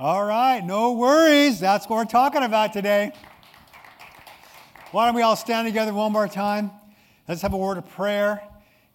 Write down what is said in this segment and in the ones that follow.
All right, no worries. That's what we're talking about today. Why don't we all stand together one more time? Let's have a word of prayer.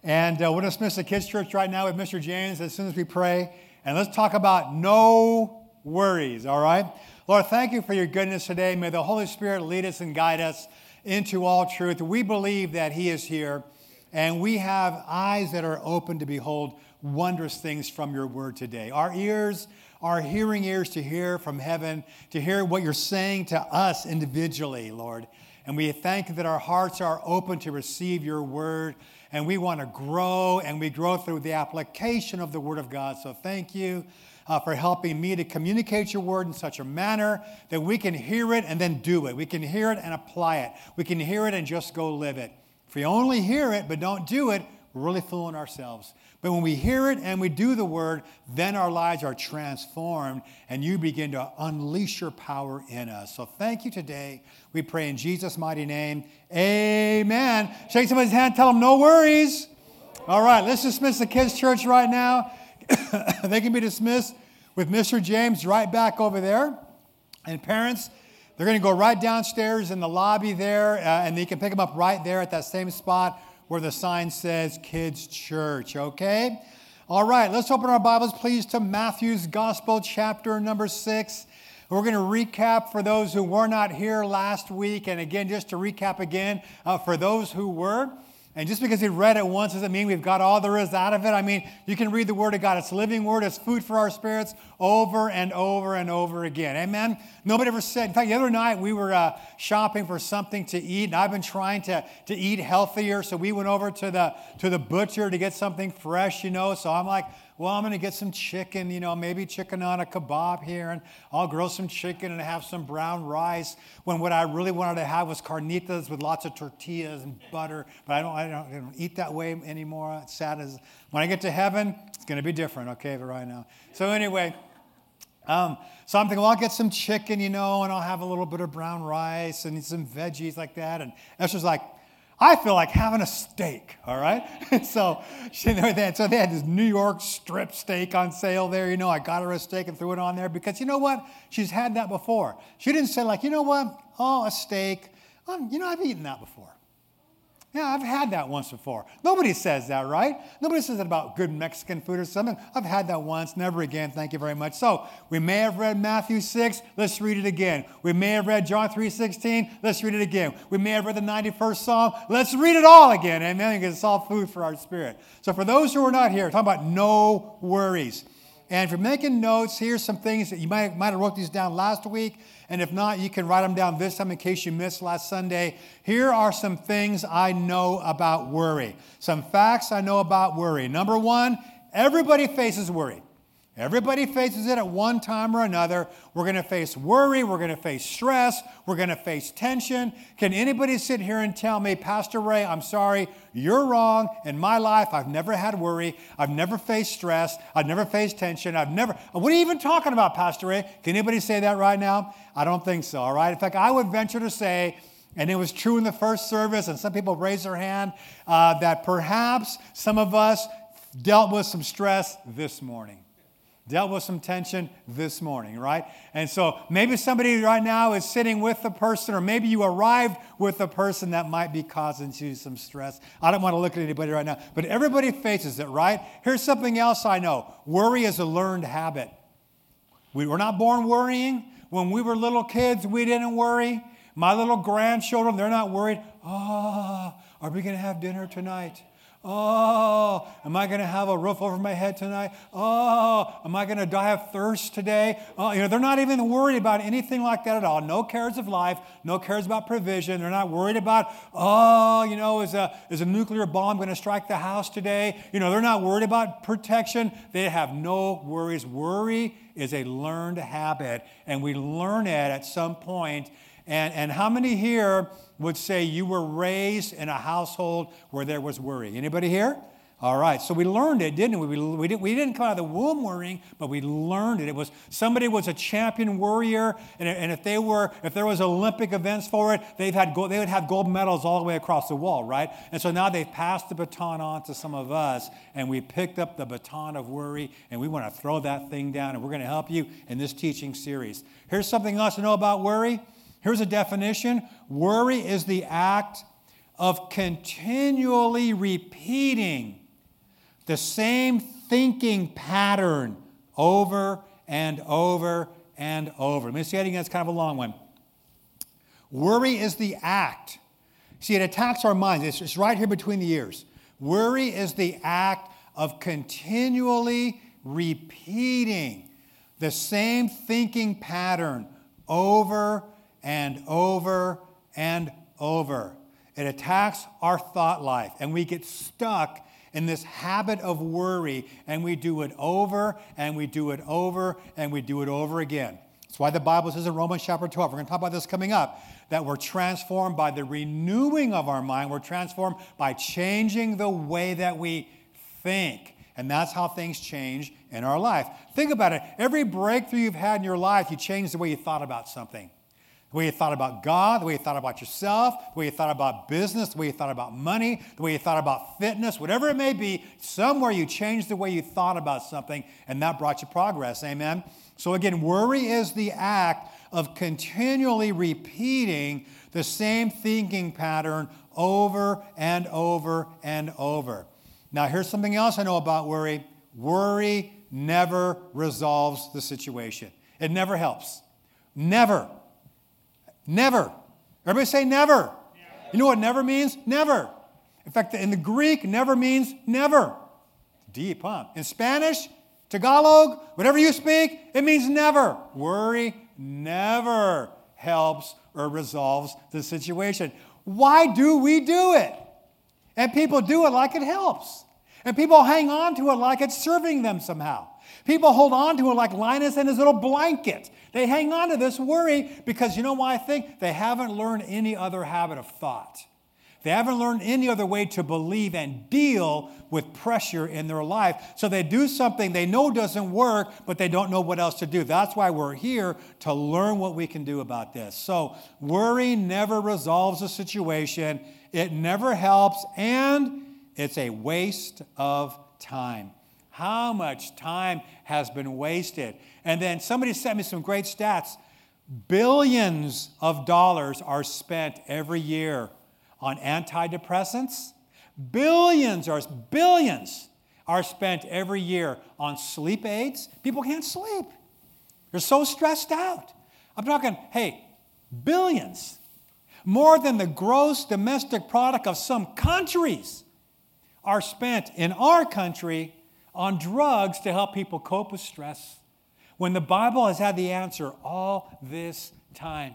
And uh, we'll dismiss the kids' church right now with Mr. James as soon as we pray. And let's talk about no worries, all right? Lord, thank you for your goodness today. May the Holy Spirit lead us and guide us into all truth. We believe that He is here, and we have eyes that are open to behold wondrous things from your word today. Our ears our hearing ears to hear from heaven, to hear what you're saying to us individually, Lord. And we thank you that our hearts are open to receive your word. And we want to grow, and we grow through the application of the word of God. So thank you. Uh, for helping me to communicate your word in such a manner that we can hear it and then do it. We can hear it and apply it. We can hear it and just go live it. If we only hear it but don't do it, we're really fooling ourselves. But when we hear it and we do the word, then our lives are transformed and you begin to unleash your power in us. So thank you today. We pray in Jesus' mighty name. Amen. Shake somebody's hand, tell them no worries. All right, let's dismiss the kids' church right now. they can be dismissed with Mr. James right back over there. And parents, they're going to go right downstairs in the lobby there, uh, and you can pick them up right there at that same spot where the sign says Kids Church, okay? All right, let's open our Bibles, please, to Matthew's Gospel, chapter number six. We're going to recap for those who were not here last week. And again, just to recap again, uh, for those who were, and just because we read it once doesn't mean we've got all there is out of it. I mean, you can read the Word of God. It's living Word, it's food for our spirits over and over and over again. Amen? Nobody ever said, in fact, the other night we were uh, shopping for something to eat, and I've been trying to, to eat healthier. So we went over to the, to the butcher to get something fresh, you know. So I'm like, well, I'm going to get some chicken, you know, maybe chicken on a kebab here, and I'll grill some chicken and have some brown rice. When what I really wanted to have was carnitas with lots of tortillas and butter, but I don't, I don't, I don't eat that way anymore. It's sad as when I get to heaven, it's going to be different, okay, but right now. So anyway. Um, so I'm thinking, well, I'll get some chicken, you know, and I'll have a little bit of brown rice and some veggies like that. And Esther's like, I feel like having a steak, all right? so, she, that, so they had this New York strip steak on sale there. You know, I got her a steak and threw it on there because you know what? She's had that before. She didn't say, like, you know what? Oh, a steak. Um, you know, I've eaten that before. Yeah, I've had that once before. Nobody says that, right? Nobody says that about good Mexican food or something. I've had that once, never again. Thank you very much. So we may have read Matthew 6. Let's read it again. We may have read John 3.16. Let's read it again. We may have read the 91st Psalm. Let's read it all again. Amen. Because it's all food for our spirit. So for those who are not here, talking about no worries. And if you're making notes, here's some things that you might, might have wrote these down last week. And if not, you can write them down this time in case you missed last Sunday. Here are some things I know about worry. Some facts I know about worry. Number one, everybody faces worry. Everybody faces it at one time or another. We're going to face worry. We're going to face stress. We're going to face tension. Can anybody sit here and tell me, Pastor Ray, I'm sorry, you're wrong. In my life, I've never had worry. I've never faced stress. I've never faced tension. I've never. What are you even talking about, Pastor Ray? Can anybody say that right now? I don't think so, all right? In fact, I would venture to say, and it was true in the first service, and some people raised their hand, uh, that perhaps some of us dealt with some stress this morning dealt with some tension this morning, right? And so maybe somebody right now is sitting with the person, or maybe you arrived with a person that might be causing you some stress. I don't want to look at anybody right now, but everybody faces it, right? Here's something else I know worry is a learned habit. We were not born worrying. When we were little kids, we didn't worry. My little grandchildren, they're not worried. Oh, are we going to have dinner tonight? Oh, am I going to have a roof over my head tonight? Oh, am I going to die of thirst today? Oh, you know, they're not even worried about anything like that at all. No cares of life, no cares about provision. They're not worried about, oh, you know, is a, is a nuclear bomb going to strike the house today? You know, they're not worried about protection. They have no worries. Worry is a learned habit, and we learn it at some point. And, and how many here would say you were raised in a household where there was worry. Anybody here? All right, so we learned it, didn't we? We, we, didn't, we didn't come out of the womb worrying, but we learned it. It was somebody was a champion warrior, and, and if they were, if there was Olympic events for it, they've had gold, they would have gold medals all the way across the wall, right? And so now they've passed the baton on to some of us, and we picked up the baton of worry, and we want to throw that thing down, and we're going to help you in this teaching series. Here's something else to know about worry. Here's a definition: worry is the act of continually repeating the same thinking pattern over and over and over. Let me say it again, it's kind of a long one. Worry is the act. See, it attacks our minds. It's, it's right here between the ears. Worry is the act of continually repeating the same thinking pattern over and over and over. It attacks our thought life, and we get stuck in this habit of worry, and we do it over and we do it over and we do it over again. That's why the Bible says in Romans chapter 12, we're going to talk about this coming up, that we're transformed by the renewing of our mind. We're transformed by changing the way that we think. And that's how things change in our life. Think about it. Every breakthrough you've had in your life, you changed the way you thought about something the way you thought about God, the way you thought about yourself, the way you thought about business, the way you thought about money, the way you thought about fitness, whatever it may be, somewhere you changed the way you thought about something, and that brought you progress. Amen? So, again, worry is the act of continually repeating the same thinking pattern over and over and over. Now, here's something else I know about worry worry never resolves the situation, it never helps. Never. Never. Everybody say never. never. You know what never means? Never. In fact, in the Greek, never means never. Deep, huh? In Spanish, Tagalog, whatever you speak, it means never. Worry never helps or resolves the situation. Why do we do it? And people do it like it helps. And people hang on to it like it's serving them somehow. People hold on to it like Linus and his little blanket. They hang on to this worry because you know why I think? They haven't learned any other habit of thought. They haven't learned any other way to believe and deal with pressure in their life. So they do something they know doesn't work, but they don't know what else to do. That's why we're here to learn what we can do about this. So worry never resolves a situation, it never helps, and it's a waste of time. How much time has been wasted? And then somebody sent me some great stats. Billions of dollars are spent every year on antidepressants. Billions are billions are spent every year on sleep aids. People can't sleep. They're so stressed out. I'm talking, hey, billions. More than the gross domestic product of some countries are spent in our country on drugs to help people cope with stress when the Bible has had the answer all this time.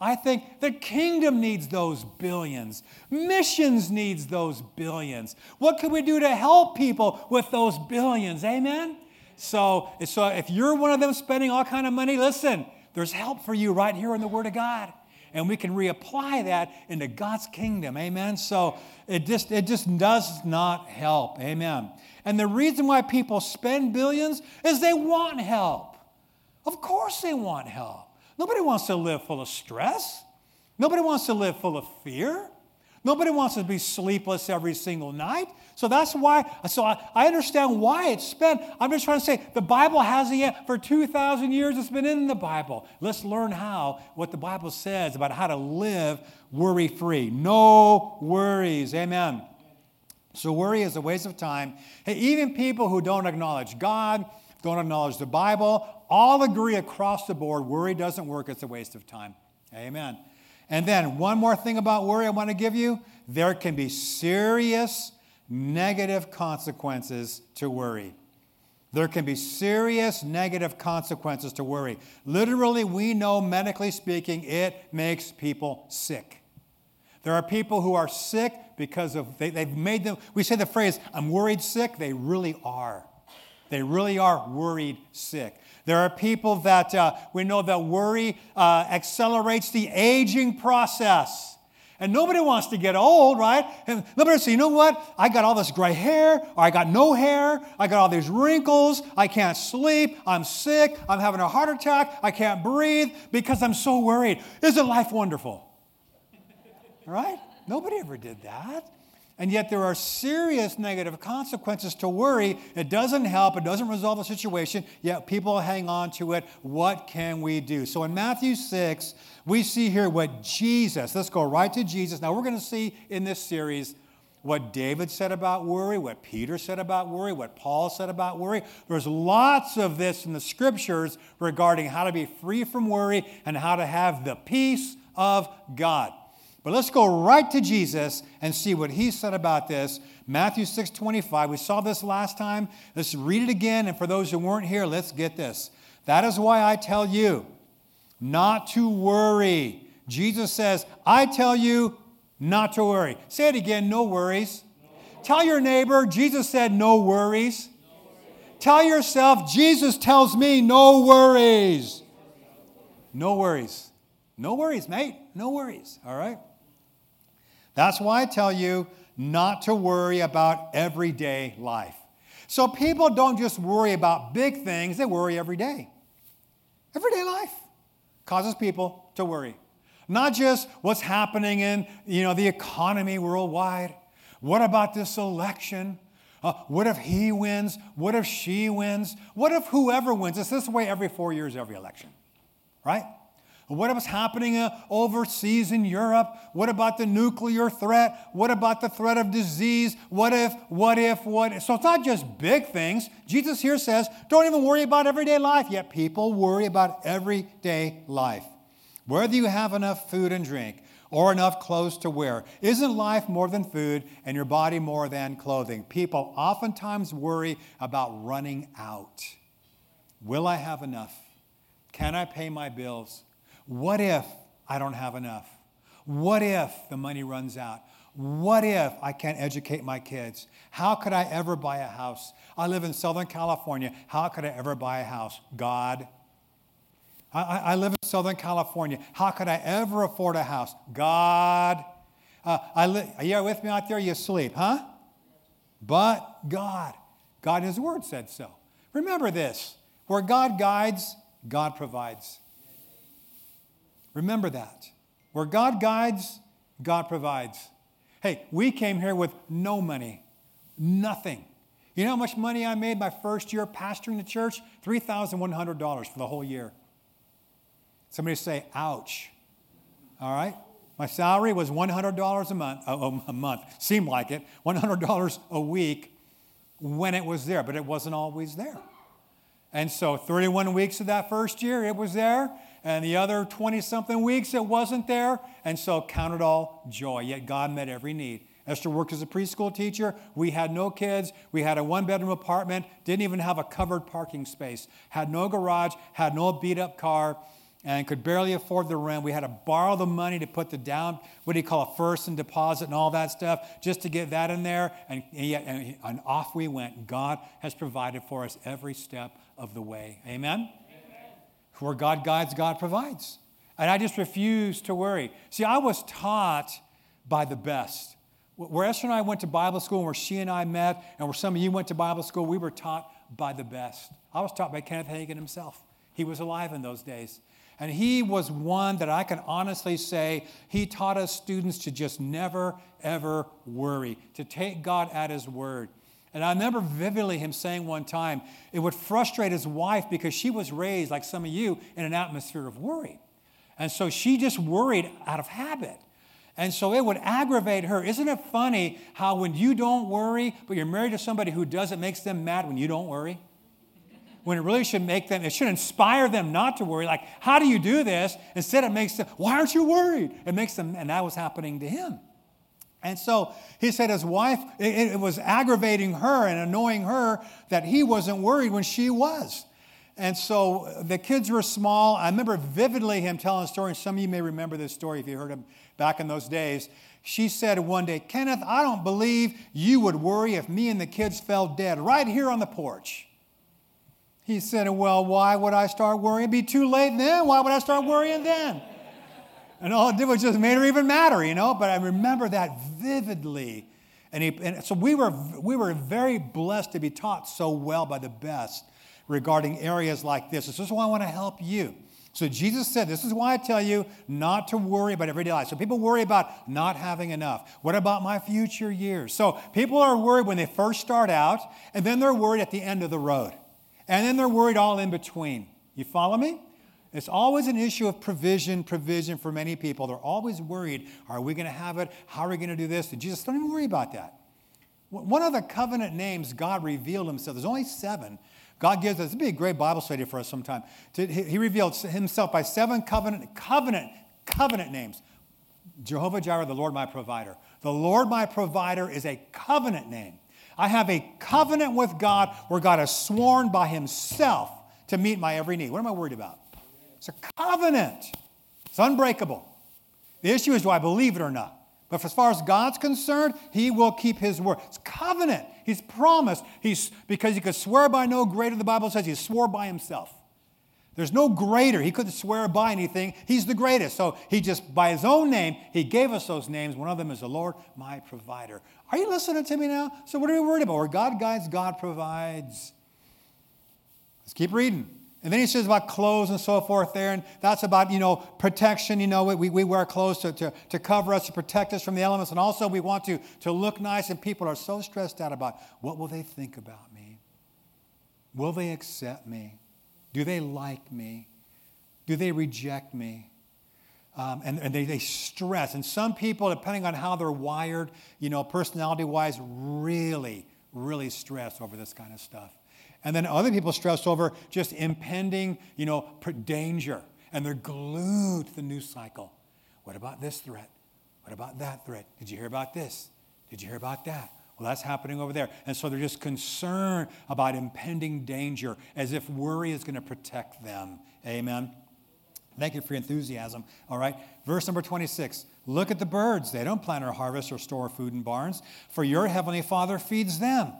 I think the kingdom needs those billions. Missions needs those billions. What can we do to help people with those billions? Amen? So, so if you're one of them spending all kind of money, listen, there's help for you right here in the Word of God. And we can reapply that into God's kingdom. Amen? So it just, it just does not help. Amen. And the reason why people spend billions is they want help. Of course, they want help. Nobody wants to live full of stress. Nobody wants to live full of fear. Nobody wants to be sleepless every single night. So that's why, so I, I, understand why it's spent. I'm just trying to say the Bible has it yet for 2,000 years. It's been in the Bible. Let's learn how, what the Bible says about how to live worry free. No worries. Amen. So worry is a waste of time. Hey, even people who don't acknowledge God, don't acknowledge the Bible, all agree across the board worry doesn't work, it's a waste of time. Amen. And then one more thing about worry I want to give you there can be serious negative consequences to worry. There can be serious negative consequences to worry. Literally, we know medically speaking, it makes people sick. There are people who are sick because of, they, have made them, we say the phrase, I'm worried sick. They really are. They really are worried sick. There are people that uh, we know that worry uh, accelerates the aging process. And nobody wants to get old, right? And nobody says, you know what? I got all this gray hair, or I got no hair, I got all these wrinkles, I can't sleep, I'm sick, I'm having a heart attack, I can't breathe because I'm so worried. Isn't life wonderful? right? Nobody ever did that. And yet, there are serious negative consequences to worry. It doesn't help, it doesn't resolve the situation, yet people hang on to it. What can we do? So, in Matthew 6, we see here what Jesus, let's go right to Jesus. Now, we're going to see in this series what David said about worry, what Peter said about worry, what Paul said about worry. There's lots of this in the scriptures regarding how to be free from worry and how to have the peace of God. But let's go right to Jesus and see what he said about this. Matthew 6 25. We saw this last time. Let's read it again. And for those who weren't here, let's get this. That is why I tell you not to worry. Jesus says, I tell you not to worry. Say it again no worries. No. Tell your neighbor, Jesus said, no worries. no worries. Tell yourself, Jesus tells me, no worries. No worries. No worries, mate. No worries. All right? That's why I tell you not to worry about everyday life. So people don't just worry about big things, they worry every day. Everyday life causes people to worry. Not just what's happening in you know, the economy worldwide. What about this election? Uh, what if he wins? What if she wins? What if whoever wins? It's this way every four years, every election, right? What was happening uh, overseas in Europe? What about the nuclear threat? What about the threat of disease? What if, what if, what if? So it's not just big things. Jesus here says, don't even worry about everyday life. Yet people worry about everyday life. Whether you have enough food and drink or enough clothes to wear, isn't life more than food and your body more than clothing? People oftentimes worry about running out. Will I have enough? Can I pay my bills? What if I don't have enough? What if the money runs out? What if I can't educate my kids? How could I ever buy a house? I live in Southern California. How could I ever buy a house? God. I, I live in Southern California. How could I ever afford a house? God. Uh, I li- are you with me out there? You sleep, huh? But God. God His Word said so. Remember this where God guides, God provides. Remember that. Where God guides, God provides. Hey, we came here with no money, nothing. You know how much money I made my first year pastoring the church? $3,100 for the whole year. Somebody say, ouch. All right? My salary was $100 a month, oh, oh, a month, seemed like it, $100 a week when it was there, but it wasn't always there. And so 31 weeks of that first year, it was there and the other 20 something weeks it wasn't there, and so count it all joy. Yet God met every need. Esther worked as a preschool teacher. We had no kids. We had a one bedroom apartment, didn't even have a covered parking space, had no garage, had no beat up car, and could barely afford the rent. We had to borrow the money to put the down, what do you call a first and deposit and all that stuff, just to get that in there. And, and, and off we went. God has provided for us every step of the way. Amen? Where God guides, God provides. And I just refuse to worry. See, I was taught by the best. Where Esther and I went to Bible school, and where she and I met, and where some of you went to Bible school, we were taught by the best. I was taught by Kenneth Hagin himself. He was alive in those days. And he was one that I can honestly say he taught us students to just never, ever worry, to take God at his word. And I remember vividly him saying one time it would frustrate his wife because she was raised, like some of you, in an atmosphere of worry. And so she just worried out of habit. And so it would aggravate her. Isn't it funny how when you don't worry, but you're married to somebody who does, it makes them mad when you don't worry? When it really should make them, it should inspire them not to worry. Like, how do you do this? Instead, it makes them, why aren't you worried? It makes them, and that was happening to him. And so he said his wife, it, it, was aggravating her and annoying her that he wasn't worried when she was. And so the kids were small. I remember vividly him telling a story, and some of you may remember this story if you heard him back in those days. She said one day, Kenneth, I don't believe you would worry if me and the kids fell dead right here on the porch. He said, Well, why would I start worrying? It'd be too late then. Why would I start worrying then? And all it did was just made her even madder, you know? But I remember that vividly. And, he, and so we were, we were very blessed to be taught so well by the best regarding areas like this. This is why I want to help you. So Jesus said, This is why I tell you not to worry about everyday life. So people worry about not having enough. What about my future years? So people are worried when they first start out, and then they're worried at the end of the road. And then they're worried all in between. You follow me? It's always an issue of provision, provision for many people. They're always worried are we going to have it? How are we going to do this? And Jesus, don't even worry about that. One of the covenant names God revealed himself, there's only seven, God gives us, would be a great Bible study for us sometime. He revealed himself by seven covenant, covenant, covenant names. Jehovah Jireh, the Lord my provider. The Lord my provider is a covenant name. I have a covenant with God where God has sworn by himself to meet my every need. What am I worried about? It's a covenant. It's unbreakable. The issue is do I believe it or not? But as far as God's concerned, He will keep His word. It's covenant. He's promised. He's because He could swear by no greater. The Bible says He swore by Himself. There's no greater. He couldn't swear by anything. He's the greatest. So He just by His own name, He gave us those names. One of them is the Lord, my provider. Are you listening to me now? So what are we worried about? Where God guides, God provides. Let's keep reading. And then he says about clothes and so forth there, and that's about, you know, protection. You know, we, we wear clothes to, to, to cover us, to protect us from the elements, and also we want to, to look nice, and people are so stressed out about what will they think about me? Will they accept me? Do they like me? Do they reject me? Um, and, and they, they stress. And some people, depending on how they're wired, you know, personality wise, really, really stress over this kind of stuff. And then other people stress over just impending, you know, danger. And they're glued to the news cycle. What about this threat? What about that threat? Did you hear about this? Did you hear about that? Well, that's happening over there. And so they're just concerned about impending danger as if worry is going to protect them. Amen. Thank you for your enthusiasm. All right. Verse number 26. Look at the birds. They don't plant or harvest or store food in barns, for your heavenly Father feeds them.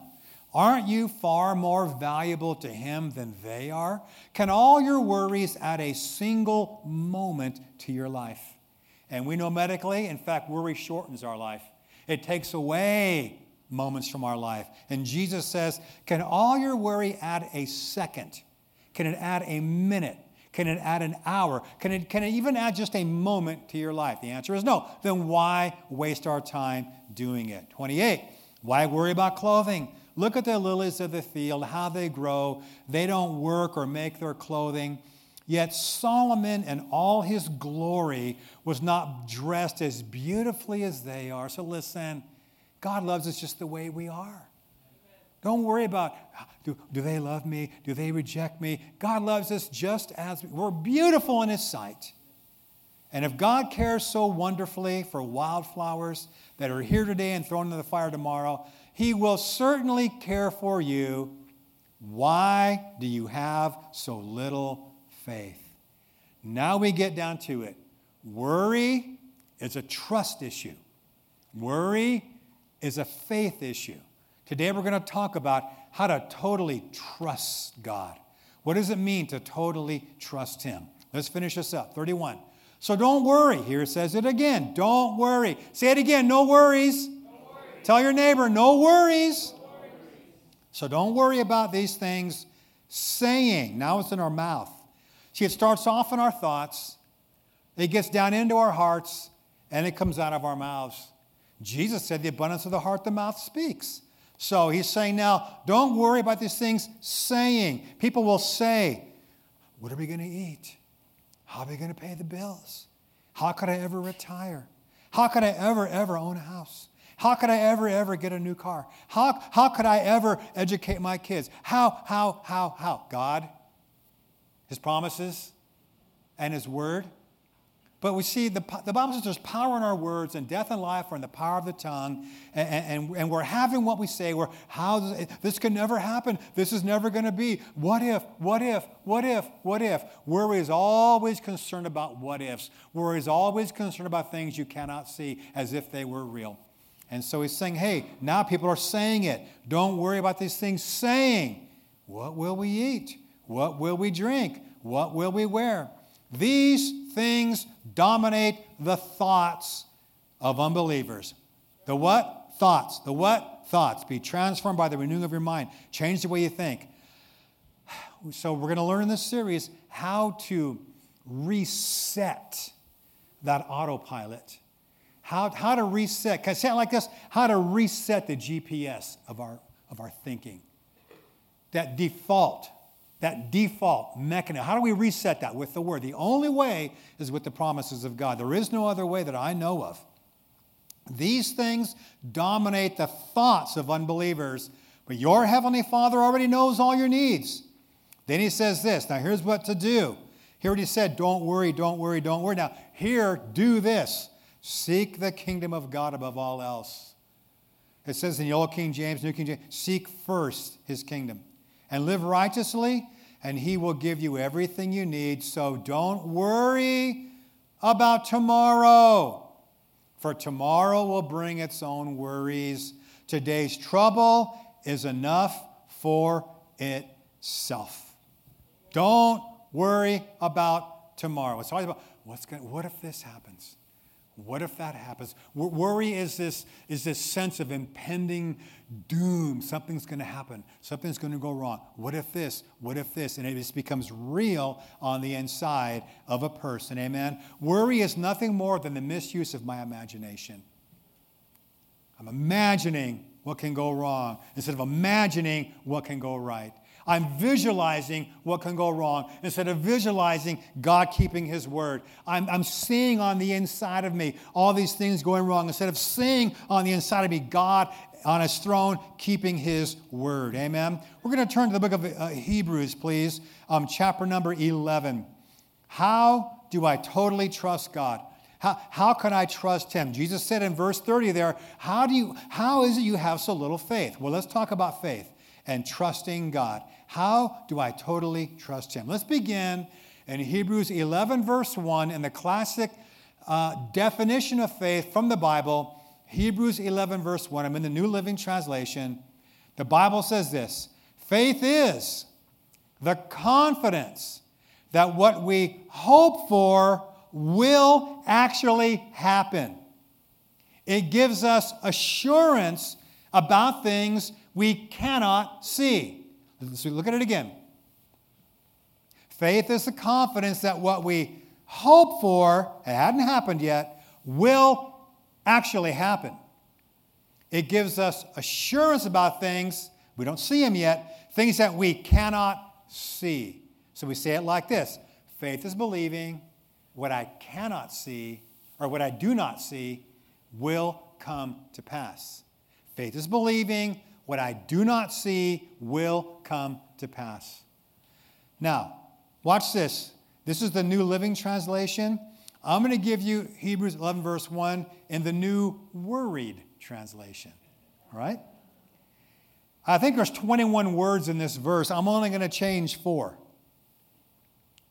Aren't you far more valuable to Him than they are? Can all your worries add a single moment to your life? And we know medically, in fact, worry shortens our life. It takes away moments from our life. And Jesus says, Can all your worry add a second? Can it add a minute? Can it add an hour? Can it, can it even add just a moment to your life? The answer is no. Then why waste our time doing it? 28. Why worry about clothing? Look at the lilies of the field, how they grow. They don't work or make their clothing. Yet Solomon in all his glory was not dressed as beautifully as they are. So listen, God loves us just the way we are. Don't worry about do, do they love me? Do they reject me? God loves us just as we, we're beautiful in his sight. And if God cares so wonderfully for wildflowers that are here today and thrown into the fire tomorrow, he will certainly care for you. Why do you have so little faith? Now we get down to it. Worry is a trust issue, worry is a faith issue. Today we're going to talk about how to totally trust God. What does it mean to totally trust Him? Let's finish this up. 31. So don't worry. Here it says it again. Don't worry. Say it again. No worries. Tell your neighbor, no worries. So don't worry about these things. Saying, now it's in our mouth. See, it starts off in our thoughts, it gets down into our hearts, and it comes out of our mouths. Jesus said, The abundance of the heart, the mouth speaks. So he's saying now, don't worry about these things saying. People will say, What are we going to eat? How are we going to pay the bills? How could I ever retire? How could I ever, ever own a house? How could I ever, ever get a new car? How, how could I ever educate my kids? How, how, how, how? God, His promises, and His word. But we see the, the Bible says there's power in our words, and death and life are in the power of the tongue. And, and, and we're having what we say. We're, how does this can never happen. This is never going to be. What if, what if, what if, what if? Worry is always concerned about what ifs. Worry is always concerned about things you cannot see as if they were real. And so he's saying, hey, now people are saying it. Don't worry about these things saying, what will we eat? What will we drink? What will we wear? These things dominate the thoughts of unbelievers. The what? Thoughts. The what? Thoughts. Be transformed by the renewing of your mind. Change the way you think. So, we're going to learn in this series how to reset that autopilot. How, how to reset. Can I say it like this? How to reset the GPS of our, of our thinking. That default that default mechanism. How do we reset that? With the Word. The only way is with the promises of God. There is no other way that I know of. These things dominate the thoughts of unbelievers, but your Heavenly Father already knows all your needs. Then He says this. Now, here's what to do. Here He said, don't worry, don't worry, don't worry. Now, here, do this seek the kingdom of God above all else. It says in the Old King James, New King James, seek first His kingdom and live righteously, and He will give you everything you need. So don't worry about tomorrow, for tomorrow will bring its own worries. Today's trouble is enough for itself. Don't worry about tomorrow. It's always about what's going what if this happens? What if that happens? Worry is this, is this sense of impending doom. Something's going to happen. Something's going to go wrong. What if this? What if this? And it just becomes real on the inside of a person. Amen? Worry is nothing more than the misuse of my imagination. I'm imagining what can go wrong instead of imagining what can go right. I'm visualizing what can go wrong instead of visualizing God keeping His word. I'm, I'm seeing on the inside of me all these things going wrong instead of seeing on the inside of me God on His throne keeping His word. Amen. We're going to turn to the book of uh, Hebrews, please, um, chapter number 11. How do I totally trust God? How, how can I trust him? Jesus said in verse 30 there, how, do you, how is it you have so little faith? Well, let's talk about faith and trusting God. How do I totally trust Him? Let's begin in Hebrews 11, verse 1, in the classic uh, definition of faith from the Bible. Hebrews 11, verse 1. I'm in the New Living Translation. The Bible says this Faith is the confidence that what we hope for will actually happen. It gives us assurance about things we cannot see. So look at it again. Faith is the confidence that what we hope for, it hadn't happened yet, will actually happen. It gives us assurance about things, we don't see them yet, things that we cannot see. So we say it like this faith is believing what I cannot see, or what I do not see, will come to pass. Faith is believing what I do not see will come to pass. Now, watch this. This is the New Living Translation. I'm going to give you Hebrews 11, verse 1 in the New Worried Translation. All right? I think there's 21 words in this verse. I'm only going to change four.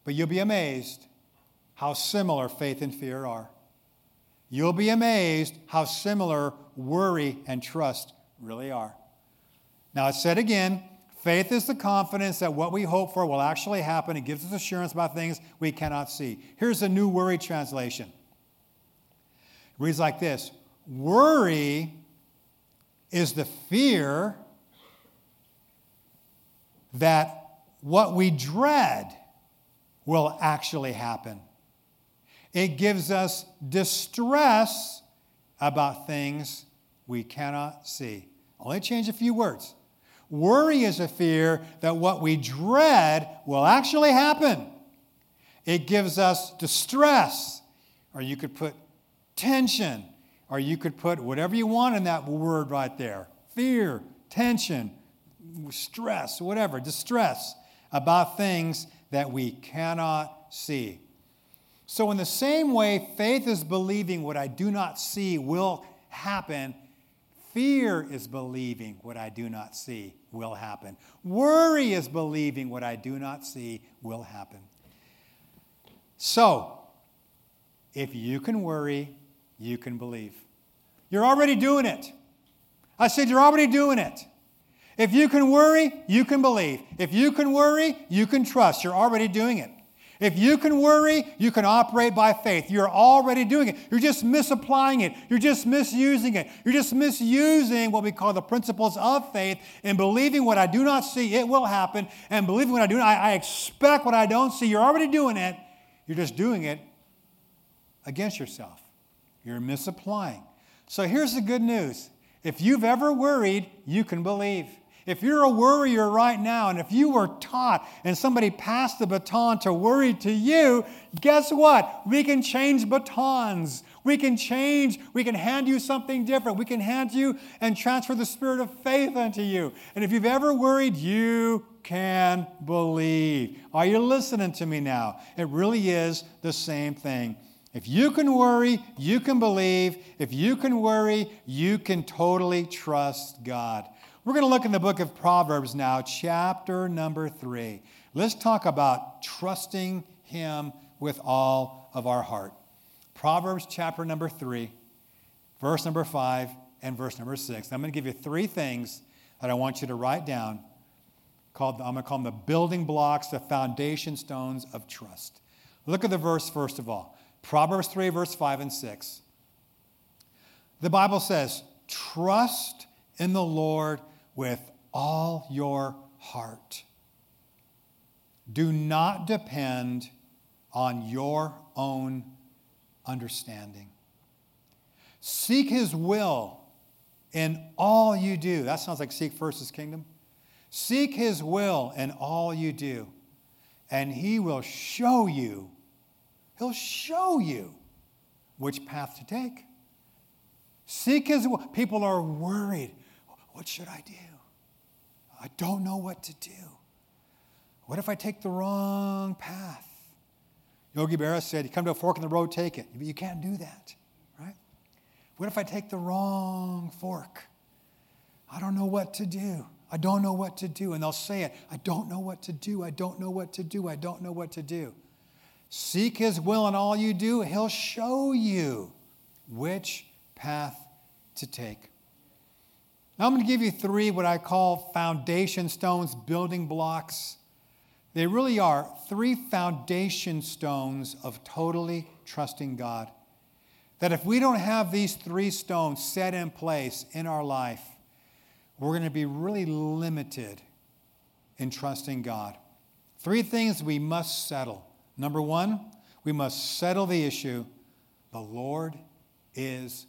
But you'll be amazed how similar faith and fear are. You'll be amazed how similar worry and trust really are. Now, it's said again faith is the confidence that what we hope for will actually happen. It gives us assurance about things we cannot see. Here's a new worry translation it reads like this Worry is the fear that what we dread will actually happen. It gives us distress about things we cannot see. Only change a few words. Worry is a fear that what we dread will actually happen. It gives us distress, or you could put tension, or you could put whatever you want in that word right there fear, tension, stress, whatever, distress about things that we cannot see. So, in the same way, faith is believing what I do not see will happen Fear is believing what I do not see will happen. Worry is believing what I do not see will happen. So, if you can worry, you can believe. You're already doing it. I said, You're already doing it. If you can worry, you can believe. If you can worry, you can trust. You're already doing it. If you can worry, you can operate by faith. You're already doing it. You're just misapplying it. You're just misusing it. You're just misusing what we call the principles of faith and believing what I do not see, it will happen, and believing what I do not, I, I expect what I don't see. You're already doing it. You're just doing it against yourself. You're misapplying. So here's the good news. If you've ever worried, you can believe. If you're a worrier right now, and if you were taught and somebody passed the baton to worry to you, guess what? We can change batons. We can change, we can hand you something different. We can hand you and transfer the spirit of faith unto you. And if you've ever worried, you can believe. Are you listening to me now? It really is the same thing. If you can worry, you can believe. If you can worry, you can totally trust God. We're going to look in the book of Proverbs now, chapter number three. Let's talk about trusting Him with all of our heart. Proverbs chapter number three, verse number five, and verse number six. I'm going to give you three things that I want you to write down. Called, I'm going to call them the building blocks, the foundation stones of trust. Look at the verse first of all. Proverbs 3, verse 5 and 6. The Bible says, Trust in the Lord with all your heart. Do not depend on your own understanding. Seek his will in all you do. That sounds like seek first his kingdom. Seek his will in all you do, and he will show you, he'll show you which path to take. Seek his will. People are worried. What should I do? I don't know what to do. What if I take the wrong path? Yogi Berra said, You come to a fork in the road, take it. You can't do that, right? What if I take the wrong fork? I don't know what to do. I don't know what to do. And they'll say it I don't know what to do. I don't know what to do. I don't know what to do. Seek His will in all you do, He'll show you which path to take. Now, I'm going to give you three what I call foundation stones, building blocks. They really are three foundation stones of totally trusting God. That if we don't have these three stones set in place in our life, we're going to be really limited in trusting God. Three things we must settle. Number one, we must settle the issue the Lord is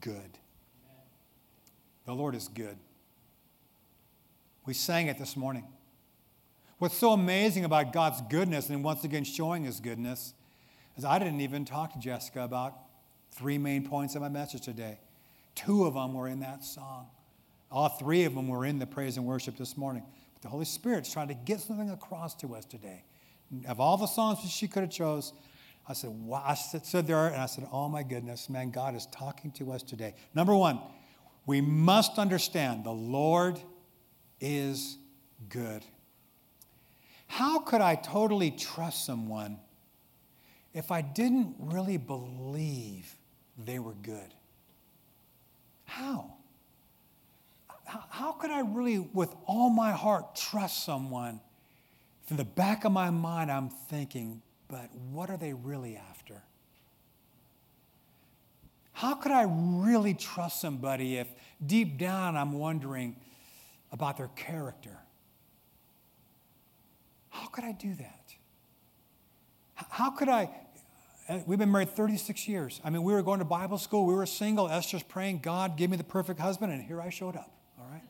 good. The Lord is good. We sang it this morning. What's so amazing about God's goodness and once again showing his goodness is I didn't even talk to Jessica about three main points of my message today. Two of them were in that song. All three of them were in the praise and worship this morning. But the Holy Spirit's trying to get something across to us today. Of all the songs that she could have chose, I said, wow. I stood there and I said, oh my goodness, man, God is talking to us today. Number one, we must understand the Lord is good. How could I totally trust someone if I didn't really believe they were good? How? How could I really, with all my heart, trust someone? From the back of my mind, I'm thinking, but what are they really after? How could I really trust somebody if deep down I'm wondering about their character? How could I do that? How could I? Uh, we've been married 36 years. I mean, we were going to Bible school, we were single. Esther's praying, God, give me the perfect husband, and here I showed up. All right?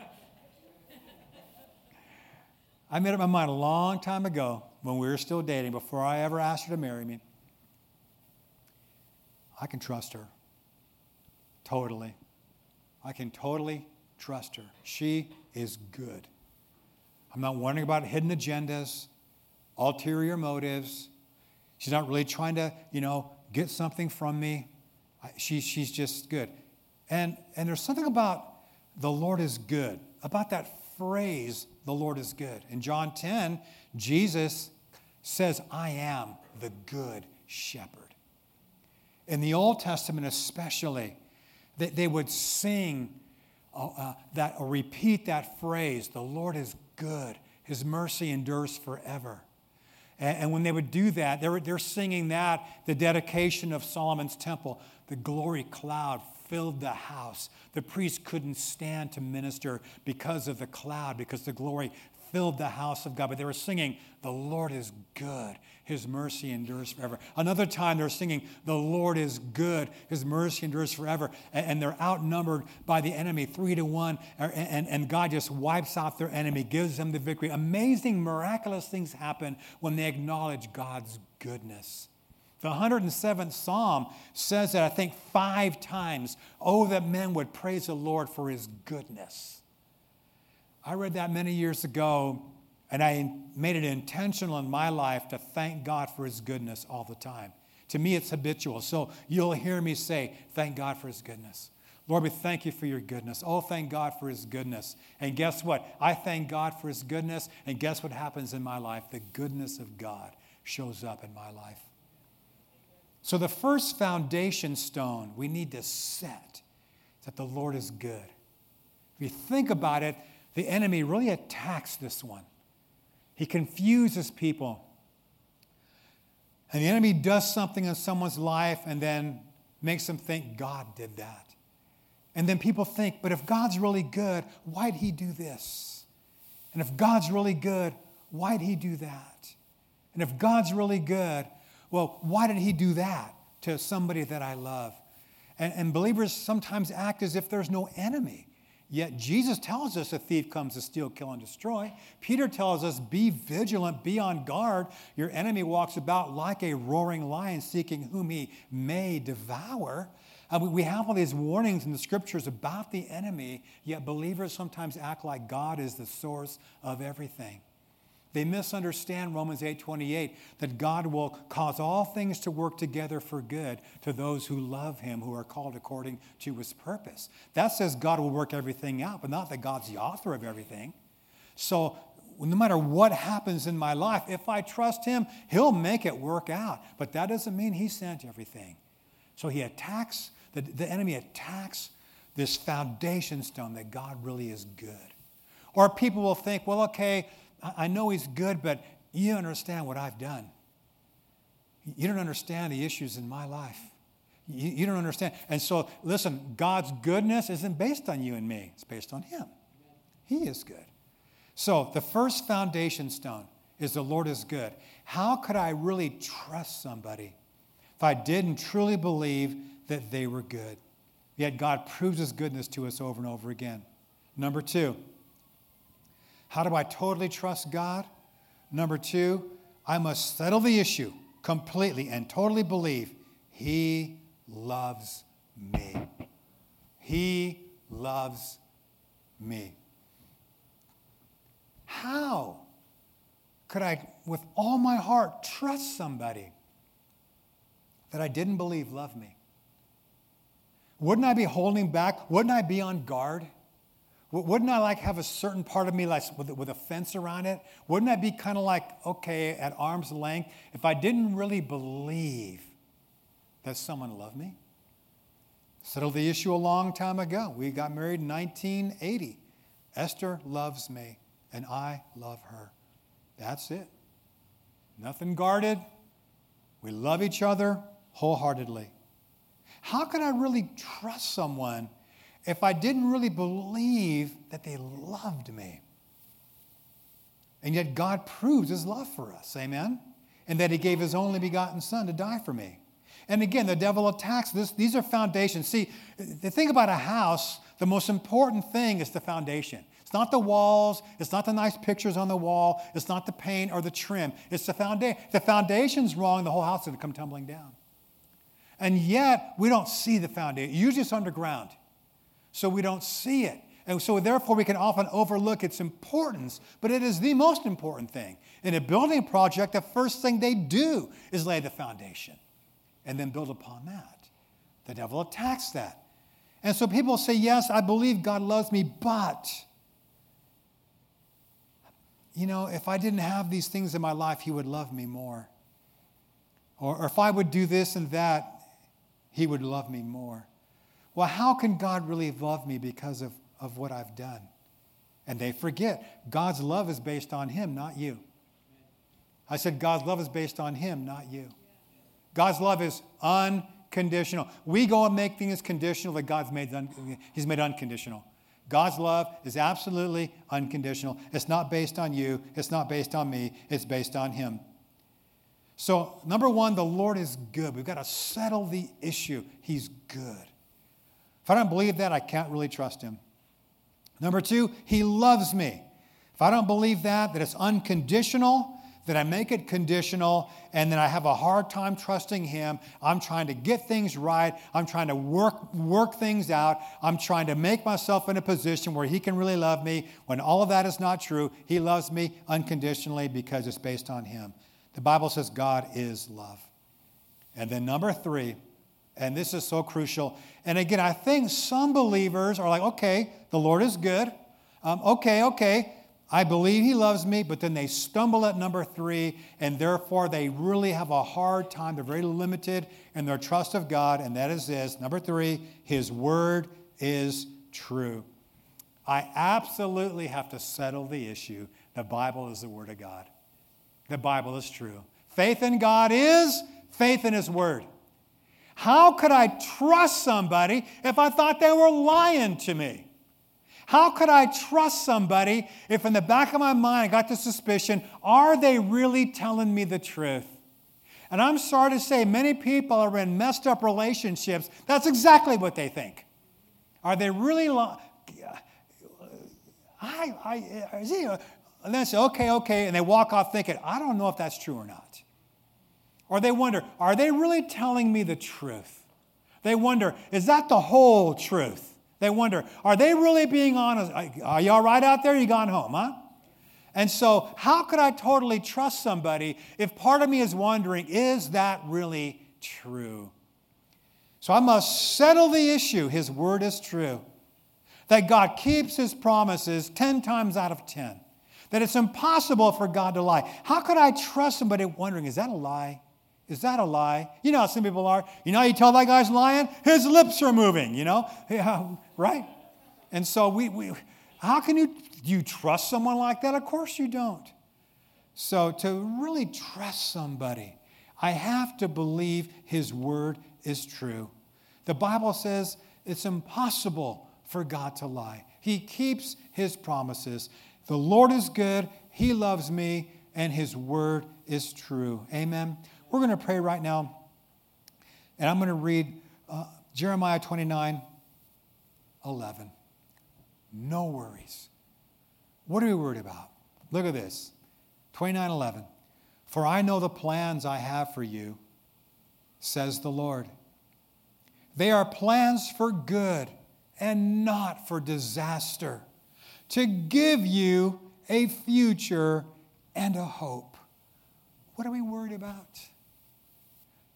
I made up my mind a long time ago when we were still dating, before I ever asked her to marry me. I can trust her. Totally. I can totally trust her. She is good. I'm not wondering about hidden agendas, ulterior motives. She's not really trying to, you know, get something from me. She, she's just good. And, and there's something about the Lord is good, about that phrase, the Lord is good. In John 10, Jesus says, I am the good shepherd in the Old Testament especially, that they would sing uh, uh, that or repeat that phrase, the Lord is good, his mercy endures forever. And, and when they would do that, they were, they're singing that, the dedication of Solomon's temple. The glory cloud filled the house. The priest couldn't stand to minister because of the cloud, because the glory filled the house of God. But they were singing, The Lord is good. His mercy endures forever. Another time they're singing, The Lord is good. His mercy endures forever. And they're outnumbered by the enemy, three to one. Er, and, and God just wipes out their enemy, gives them the victory. Amazing, miraculous things happen when they acknowledge God's goodness. The 107th Psalm says that I think five times, oh, that men would praise the Lord for his goodness. I read that many years ago, and I made it intentional in my life to thank God for His goodness all the time. To me, it's habitual. So you'll hear me say, Thank God for His goodness. Lord, we thank you for your goodness. Oh, thank God for his goodness. And guess what? I thank God for his goodness. And guess what happens in my life? The goodness of God shows up in my life. So, the first foundation stone we need to set is that the Lord is good. If you think about it, the enemy really attacks this one. He confuses people. And the enemy does something in someone's life and then makes them think God did that. And then people think, but if God's really good, why'd he do this? And if God's really good, why'd he do that? And if God's really good, well, why did he do that to somebody that I love? And, and believers sometimes act as if there's no enemy. Yet Jesus tells us a thief comes to steal, kill, and destroy. Peter tells us, be vigilant, be on guard. Your enemy walks about like a roaring lion, seeking whom he may devour. Uh, we have all these warnings in the scriptures about the enemy, yet believers sometimes act like God is the source of everything. They misunderstand Romans 8:28 that God will cause all things to work together for good to those who love him who are called according to his purpose. That says God will work everything out, but not that God's the author of everything. So no matter what happens in my life, if I trust him, he'll make it work out. But that doesn't mean he sent everything. So he attacks, the, the enemy attacks this foundation stone that God really is good. Or people will think, well, okay, I know He's good, but you don't understand what I've done. You don't understand the issues in my life. You, you, don't understand. And so, listen, God's goodness isn't based on you and me, it's based on Him. He is good. So, the first foundation stone is the Lord is good. How could I really trust somebody if I didn't truly believe that they were good? Yet God proves His goodness to us over and over again. Number two, how do I totally trust God? Number two, I must settle the issue completely and totally believe He loves me. He loves me. How could I, with all my heart, trust somebody that I didn't believe loved me? Wouldn't I be holding back? Wouldn't I be on guard? Wouldn't I like have a certain part of me like with, with a fence around it? Wouldn't that be kind of like, okay, at arm's length, if I didn't really believe that someone loved me? Settled the issue a long time ago. We got married in 1980. Esther loves me, and I love her. That's it. Nothing guarded. We love each other wholeheartedly. How can I really trust someone if I didn't really believe that they loved me. And yet God proves his love for us, amen? And that he gave his only begotten son to die for me. And again, the devil attacks this. These are foundations. See, the thing about a house, the most important thing is the foundation. It's not the walls, it's not the nice pictures on the wall, it's not the paint or the trim. It's the foundation. The foundation's wrong, the whole house is going to come tumbling down. And yet, we don't see the foundation. Usually it's underground so we don't see it. And so, therefore, we can often overlook its importance, but it is the most important thing. In a building project, the first thing they do is lay the foundation and then build upon that. The devil attacks that. And so people say, Yes, I believe God loves me, but, you know, if I didn't have these things in my life, He would love me more. Or, or if I would do this and that, He would love me more well, how can God really love me because of, of what I've done? And they forget God's love is based on Him, not you. I said God's love is based on Him, not you. God's love is unconditional. We go and make things conditional that God's made, un- He's made unconditional. God's love is absolutely unconditional. It's not based on you, it's not based on me, it's based on Him. So, number one, the Lord is good. We've got to settle the issue. He's good. If I don't believe that, I can't really trust Him. Number two, He loves me. If I don't believe that, that it's unconditional, that I make it conditional, and then I have a hard time trusting Him. I'm trying to get things right. I'm trying to work, work things out. I'm trying to make myself in a position where He can really love me. When all of that is not true, He loves me unconditionally because it's based on Him. The Bible says God is love. And then number three, and this is so crucial. And again, I think some believers are like, okay, the Lord is good. Um, okay, okay, I believe He loves me, but then they stumble at number three, and therefore they really have a hard time. They're very limited in their trust of God, and that is this number three, His Word is true. I absolutely have to settle the issue. The Bible is the Word of God. The Bible is true. Faith in God is faith in His Word. How could I trust somebody if I thought they were lying to me? How could I trust somebody if in the back of my mind I got the suspicion, are they really telling me the truth? And I'm sorry to say, many people are in messed up relationships. That's exactly what they think. Are they really lying? I, I, is he, and then say, okay, okay, and they walk off thinking, I don't know if that's true or not. Or they wonder, are they really telling me the truth? They wonder, is that the whole truth? They wonder, are they really being honest? Are you all right out there? You gone home, huh? And so, how could I totally trust somebody if part of me is wondering, is that really true? So I must settle the issue. His word is true. That God keeps his promises 10 times out of 10 that it's impossible for God to lie. How could I trust somebody wondering, is that a lie? Is that a lie? You know how some people are. You know how you tell that guy's lying? His lips are moving, you know? Yeah, right? And so we, we how can you, you trust someone like that? Of course you don't. So to really trust somebody, I have to believe his word is true. The Bible says it's impossible for God to lie. He keeps his promises. The Lord is good, He loves me, and His word is true. Amen. We're going to pray right now, and I'm going to read uh, Jeremiah 29 11. No worries. What are we worried about? Look at this 29 11. For I know the plans I have for you, says the Lord. They are plans for good and not for disaster to give you a future and a hope. What are we worried about?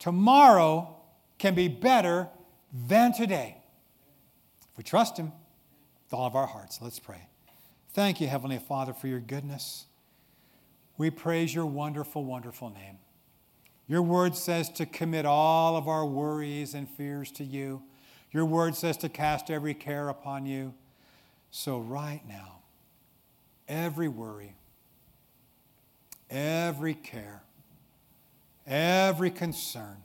Tomorrow can be better than today. If we trust Him with all of our hearts, let's pray. Thank you, Heavenly Father, for your goodness. We praise your wonderful, wonderful name. Your word says to commit all of our worries and fears to you. Your word says to cast every care upon you. So, right now, every worry, every care, every concern,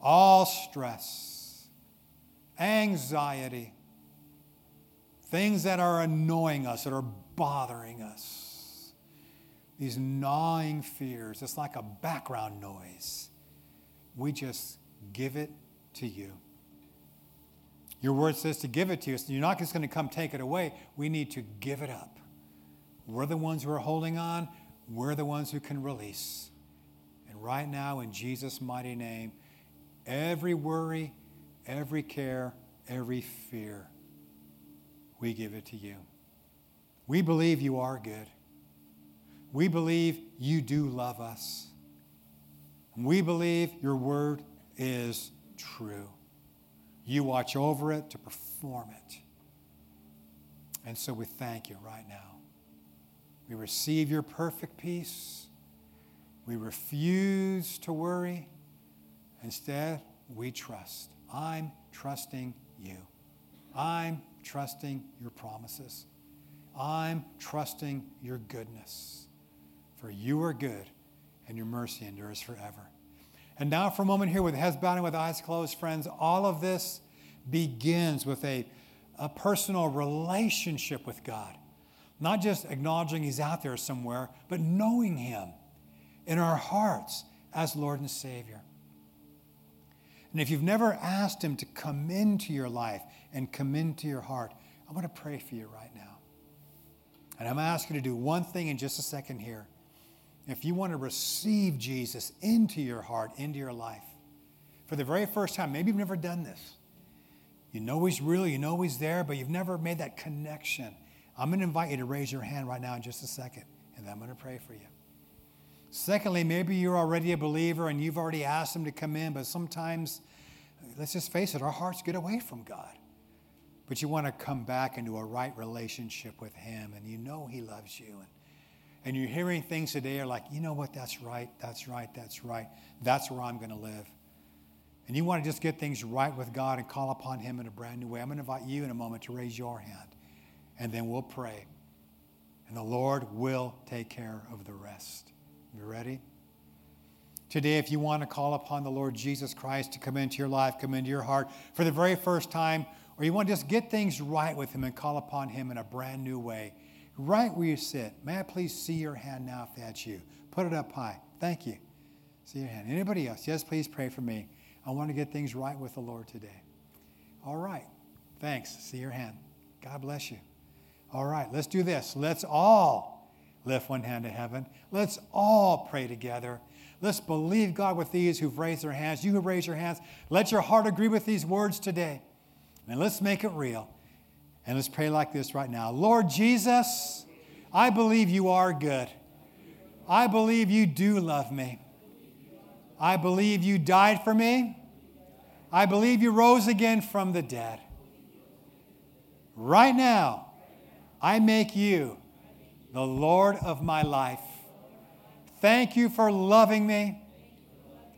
all stress, anxiety, things that are annoying us, that are bothering us, these gnawing fears, it's like a background noise. We just give it to you. Your word says to give it to you. So you're not just going to come take it away. We need to give it up. We're the ones who are holding on. We're the ones who can release. Right now, in Jesus' mighty name, every worry, every care, every fear, we give it to you. We believe you are good. We believe you do love us. We believe your word is true. You watch over it to perform it. And so we thank you right now. We receive your perfect peace. We refuse to worry. Instead, we trust. I'm trusting you. I'm trusting your promises. I'm trusting your goodness. for you are good, and your mercy endures forever. And now, for a moment here, with heads bowed and with eyes closed, friends, all of this begins with a, a personal relationship with God. Not just acknowledging He's out there somewhere, but knowing Him in our hearts as Lord and Savior. And if you've never asked Him to come into your life and come into your heart, I want to pray for you right now. And I'm asking you to do one thing in just a second here. If you want to receive Jesus into your heart, into your life, for the very first time, maybe you've never done this. You know He's real, you know He's there, but you've never made that connection. I'm going to invite you to raise your hand right now in just a second, and I'm going to pray for you. Secondly, maybe you're already a believer and you've already asked Him to come in, but sometimes, let's just face it, our hearts get away from God. But you want to come back into a right relationship with Him, and you know He loves you. And, and you're hearing things today are like, you know what, that's right, that's right, that's right. That's where I'm going to live. And you want to just get things right with God and call upon Him in a brand new way. I'm going to invite you in a moment to raise your hand, and then we'll pray. And the Lord will take care of the rest. You ready? Today, if you want to call upon the Lord Jesus Christ to come into your life, come into your heart for the very first time, or you want to just get things right with Him and call upon Him in a brand new way, right where you sit, may I please see your hand now if that's you? Put it up high. Thank you. See your hand. Anybody else? Yes, please pray for me. I want to get things right with the Lord today. All right. Thanks. See your hand. God bless you. All right, let's do this. Let's all lift one hand to heaven. Let's all pray together. Let's believe God with these who've raised their hands. You who raise your hands, let your heart agree with these words today. And let's make it real. And let's pray like this right now Lord Jesus, I believe you are good. I believe you do love me. I believe you died for me. I believe you rose again from the dead. Right now, I make you the Lord of my life. Thank you for loving me.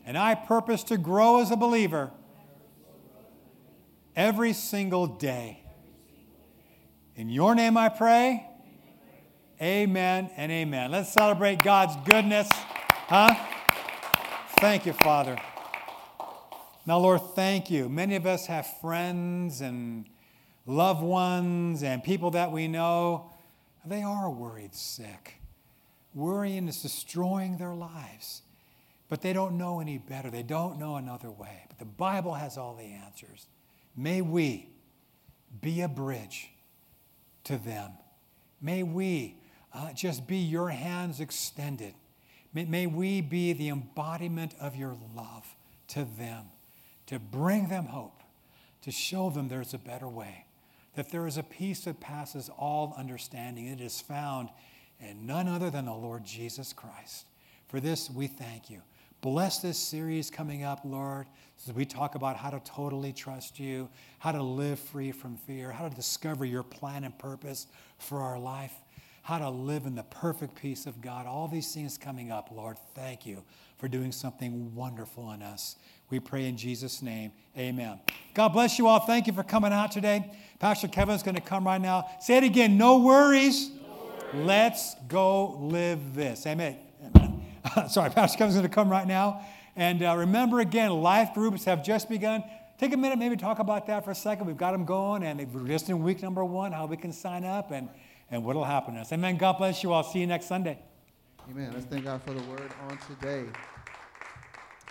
And I purpose to grow as a believer every single day. In your name I pray. Amen and amen. Let's celebrate God's goodness. Huh? Thank you, Father. Now, Lord, thank you. Many of us have friends and loved ones and people that we know. They are worried sick. Worrying is destroying their lives. But they don't know any better. They don't know another way. But the Bible has all the answers. May we be a bridge to them. May we uh, just be your hands extended. May, may we be the embodiment of your love to them, to bring them hope, to show them there's a better way, that there is a peace that passes all understanding. It is found in none other than the Lord Jesus Christ. For this, we thank you. Bless this series coming up, Lord, as we talk about how to totally trust you, how to live free from fear, how to discover your plan and purpose for our life, how to live in the perfect peace of God. All these things coming up, Lord. Thank you for doing something wonderful in us. We pray in Jesus' name. Amen. God bless you all. Thank you for coming out today. Pastor Kevin's going to come right now. Say it again no worries. No worries. Let's go live this. Amen. Amen. Sorry, Pastor Kevin's going to come right now. And uh, remember again, life groups have just begun. Take a minute, maybe talk about that for a second. We've got them going, and we're just in week number one, how we can sign up and, and what will happen to us. Amen. God bless you all. See you next Sunday. Amen. Let's thank God for the word on today.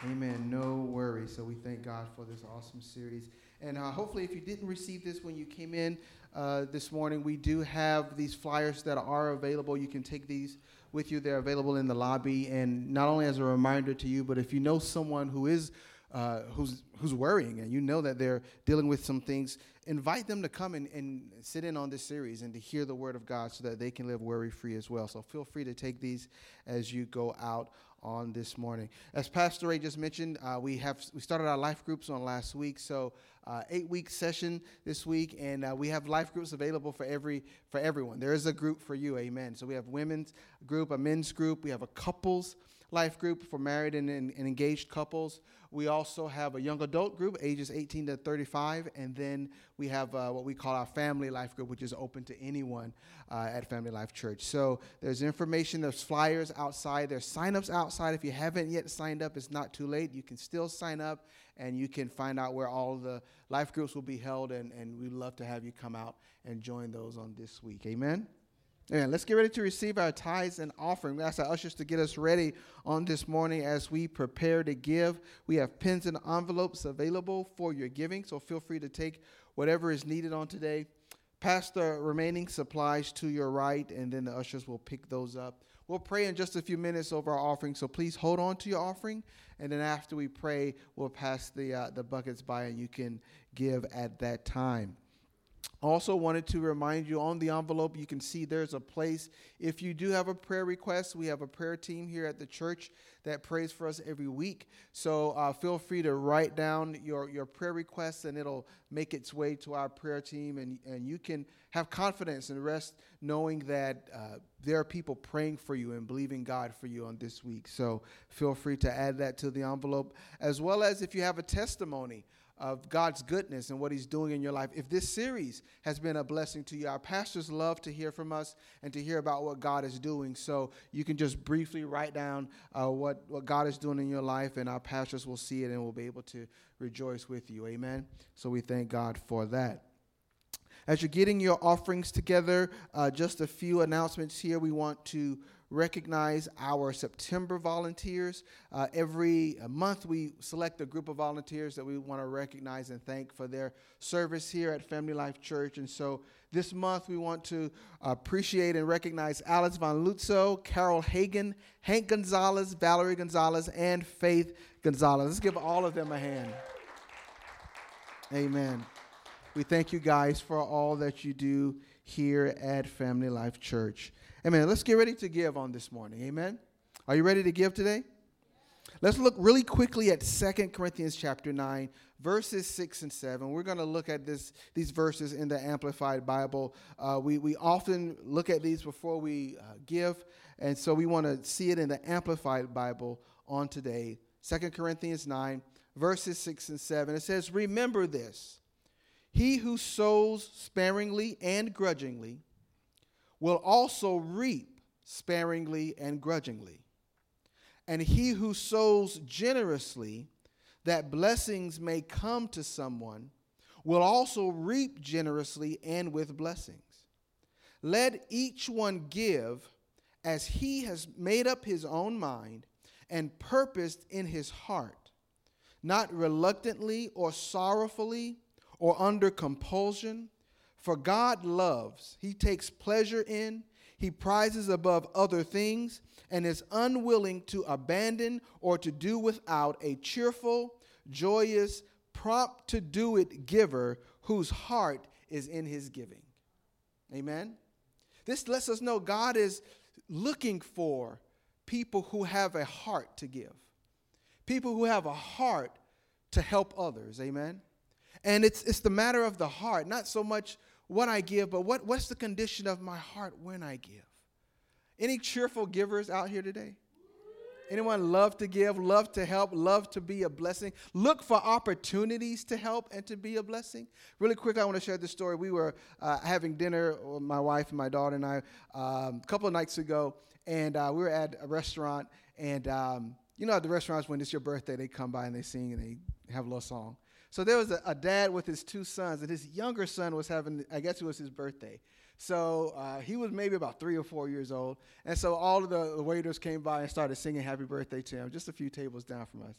Amen. No worries. So we thank God for this awesome series. And uh, hopefully, if you didn't receive this when you came in uh, this morning, we do have these flyers that are available. You can take these with you. They're available in the lobby, and not only as a reminder to you, but if you know someone who is uh, who's who's worrying and you know that they're dealing with some things, invite them to come and, and sit in on this series and to hear the word of God so that they can live worry free as well. So feel free to take these as you go out on this morning. As Pastor Ray just mentioned, uh, we have we started our life groups on last week, so uh, eight week session this week, and uh, we have life groups available for every for everyone. There is a group for you, Amen. So we have women's group, a men's group, we have a couples life group for married and, and, and, engaged couples. We also have a young adult group, ages 18 to 35, and then we have uh, what we call our family life group, which is open to anyone uh, at Family Life Church. So there's information, there's flyers outside, there's signups outside. If you haven't yet signed up, it's not too late. You can still sign up, and you can find out where all the life groups will be held, and, and we'd love to have you come out and join those on this week. Amen. Amen. Let's get ready to receive our tithes and offering. We ask our ushers to get us ready on this morning as we prepare to give. We have pens and envelopes available for your giving, so feel free to take whatever is needed on today. Pass the remaining supplies to your right, and then the ushers will pick those up. We'll pray in just a few minutes over our offering, so please hold on to your offering, and then after we pray, we'll pass the uh, the buckets by, and you can give at that time. Also, wanted to remind you on the envelope, you can see there's a place. If you do have a prayer request, we have a prayer team here at the church that prays for us every week. So uh, feel free to write down your, your prayer requests and it'll make its way to our prayer team. And, and you can have confidence and rest knowing that uh, there are people praying for you and believing God for you on this week. So feel free to add that to the envelope, as well as if you have a testimony of God's goodness and what He's doing in your life. If this series has been a blessing to you, our pastors love to hear from us and to hear about what God is doing. So you can just briefly write down uh, what, what God is doing in your life, and our pastors will see it and will be able to rejoice with you. Amen. So we thank God for that. As you're getting your offerings together, uh, just a few announcements here. We want to recognize our September volunteers. Uh, every month, we select a group of volunteers that we want to recognize and thank for their service here at Family Life Church. And so this month, we want to appreciate and recognize Alex Von Lutzo, Carol Hagan, Hank Gonzalez, Valerie Gonzalez, and Faith Gonzalez. Let's give all of them a hand. Amen. We thank you guys for all that you do here at Family Life Church. Amen. Let's get ready to give on this morning. Amen. Are you ready to give today? Let's look really quickly at Second Corinthians chapter 9, verses 6 and 7. We're going to look at this, these verses in the Amplified Bible. Uh, we, we often look at these before we uh, give, and so we want to see it in the Amplified Bible on today. Second Corinthians 9, verses 6 and 7. It says, Remember this He who sows sparingly and grudgingly will also reap sparingly and grudgingly. And he who sows generously, that blessings may come to someone, will also reap generously and with blessings. Let each one give as he has made up his own mind and purposed in his heart, not reluctantly or sorrowfully or under compulsion for God loves, He takes pleasure in, He prizes above other things, and is unwilling to abandon or to do without a cheerful, joyous, prompt to do it giver whose heart is in His giving. Amen? This lets us know God is looking for people who have a heart to give, people who have a heart to help others. Amen? And it's, it's the matter of the heart, not so much what I give, but what, what's the condition of my heart when I give? Any cheerful givers out here today? Anyone love to give, love to help, love to be a blessing? Look for opportunities to help and to be a blessing. Really quick, I want to share this story. We were uh, having dinner, my wife and my daughter and I, um, a couple of nights ago, and uh, we were at a restaurant. And um, you know, at the restaurants, when it's your birthday, they come by and they sing and they have a little song. So there was a, a, dad with his two sons, and his younger son was having, I guess it was his birthday. So uh, he was maybe about three or four years old. And so all of the, waiters came by and started singing happy birthday to him, just a few tables down from us.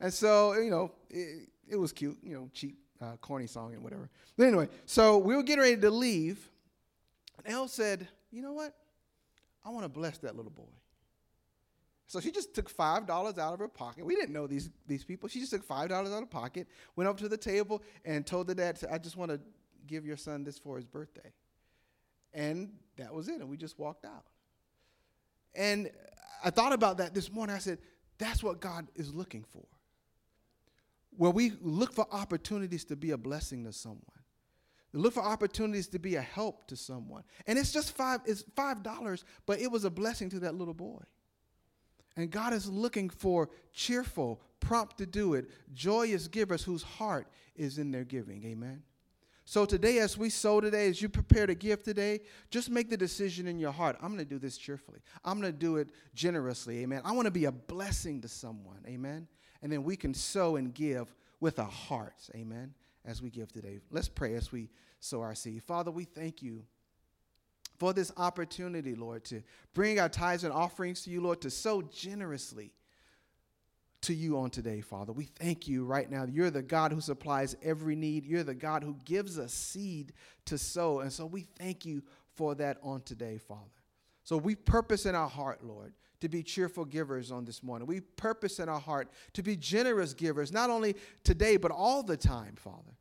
And so, you know, it, it was cute, you know, cheap, uh, corny song and whatever. But anyway, so we were getting ready to leave. And Elle said, You know what? I want to bless that little boy. So she just took $5 out of her pocket. We didn't know these, these people. She just took $5 out of pocket, went up to the table, and told the dad, I just want to give your son this for his birthday. And that was it. And we just walked out. And I thought about that this morning. I said, that's what God is looking for. Where we look for opportunities to be a blessing to someone. Look for opportunities to be a help to someone. And it's just five, it's five dollars, but it was a blessing to that little boy. And God is looking for cheerful, prompt to do it, joyous givers whose heart is in their giving. Amen. So today, as we sow today, as you prepare to give today, just make the decision in your heart. I'm going to do this cheerfully. I'm going to do it generously. Amen. I want to be a blessing to someone. Amen. And then we can sow and give with our hearts. Amen. As we give today. Let's pray as we sow our seed. Father, we thank you for this opportunity, Lord, to bring our tithes and offerings to you, Lord, to sow generously to you on today, Father. We thank you right now. You're the God who supplies every need. You're the God who gives us seed to sow. And so we thank you for that on today, Father. So we purpose in our heart, Lord, to be cheerful givers on this morning. We purpose in our heart to be generous givers, not only today, but all the time, Father.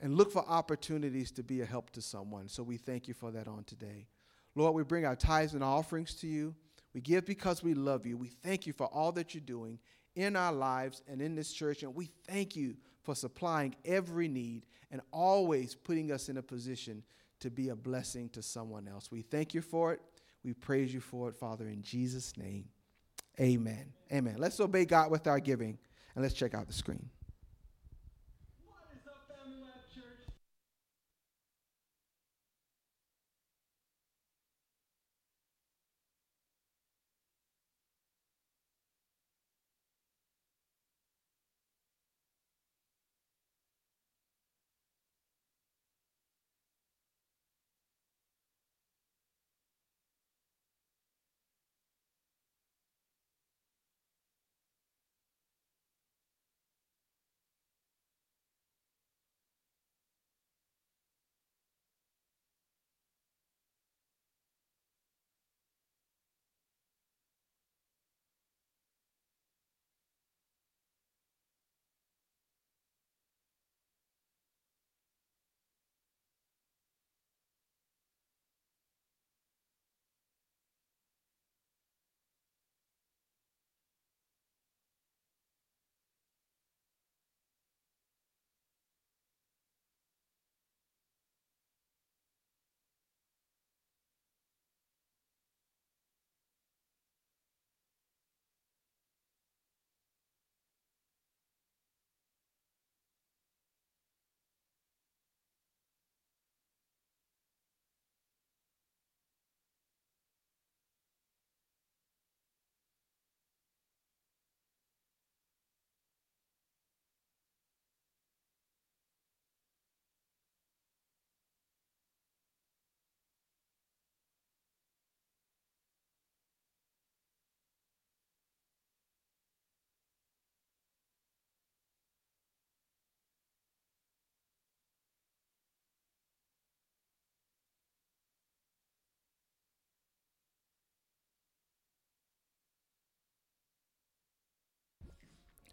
And look for opportunities to be a help to someone. So we thank you for that on today. Lord, we bring our tithes and offerings to you. We give because we love you. We thank you for all that you're doing in our lives and in this church. And we thank you for supplying every need and always putting us in a position to be a blessing to someone else. We thank you for it. We praise you for it, Father, in Jesus' name. Amen. Amen. Let's obey God with our giving and let's check out the screen.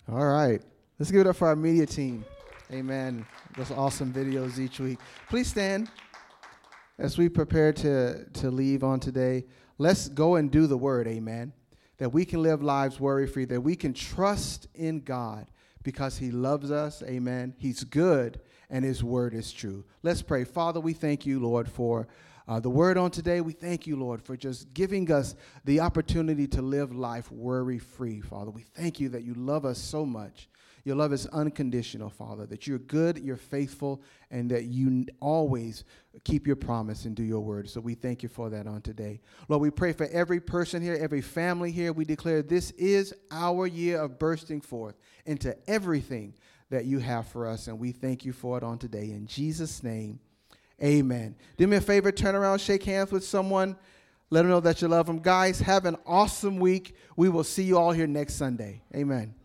All right. Let's give it up for our media team. Amen. Those awesome videos each week. Please stand as we prepare to, to leave on today. Let's go and do the word. Amen. That we can live lives worry free, that we can trust in God because He loves us. Amen. He's good and His word is true. Let's pray. Father, we thank you, Lord, for uh, the word on today, we thank you, Lord, for just giving us the opportunity to live life worry free, Father. We thank you that you love us so much. Your love is unconditional, Father, that you're good, you're faithful, and that you always keep your promise and do your word. So we thank you for that on today. Lord, we pray for every person here, every family here. We declare this is our year of bursting forth into everything that you have for us, and we thank you for it on today. In Jesus' name, Amen. Do me a favor, turn around, shake hands with someone, let them know that you love them. Guys, have an awesome week. We will see you all here next Sunday. Amen.